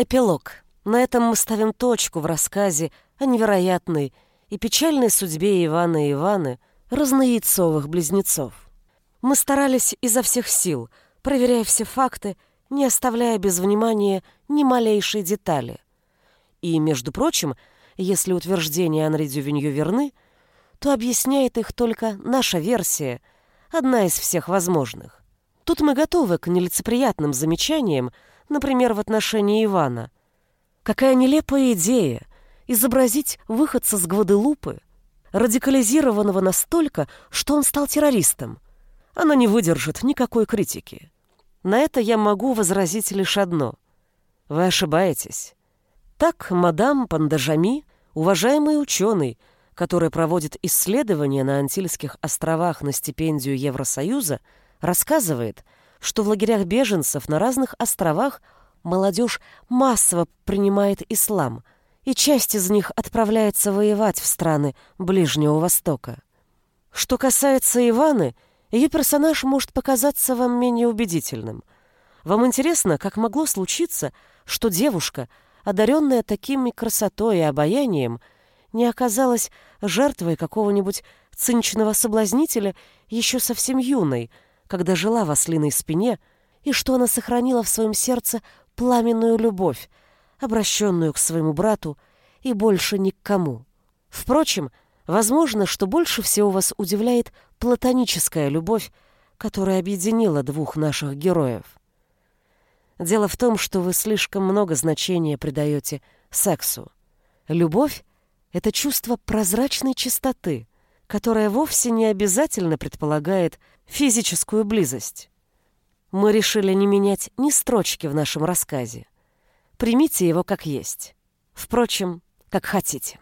Эпилог. На этом мы ставим точку в рассказе о невероятной и печальной судьбе Ивана и Иваны, разнояйцовых близнецов. Мы старались изо всех сил, проверяя все факты, не оставляя без внимания ни малейшей детали. И, между прочим, если утверждения Анри Дювинью верны, то объясняет их только наша версия, одна из всех возможных. Тут мы готовы к нелицеприятным замечаниям, например, в отношении Ивана. Какая нелепая идея изобразить выходца с Гваделупы, радикализированного настолько, что он стал террористом. Она не выдержит никакой критики. На это я могу возразить лишь одно. Вы ошибаетесь. Так мадам Пандажами, уважаемый ученый, который проводит исследования на Антильских островах на стипендию Евросоюза, рассказывает, что в лагерях беженцев на разных островах молодежь массово принимает ислам, и часть из них отправляется воевать в страны Ближнего Востока. Что касается Иваны, ее персонаж может показаться вам менее убедительным. Вам интересно, как могло случиться, что девушка, одаренная такими красотой и обаянием, не оказалась жертвой какого-нибудь циничного соблазнителя еще совсем юной, когда жила в ослиной спине, и что она сохранила в своем сердце пламенную любовь, обращенную к своему брату и больше ни к кому. Впрочем, возможно, что больше всего вас удивляет платоническая любовь, которая объединила двух наших героев. Дело в том, что вы слишком много значения придаете сексу. Любовь — это чувство прозрачной чистоты, которое вовсе не обязательно предполагает физическую близость. Мы решили не менять ни строчки в нашем рассказе. Примите его как есть. Впрочем, как хотите.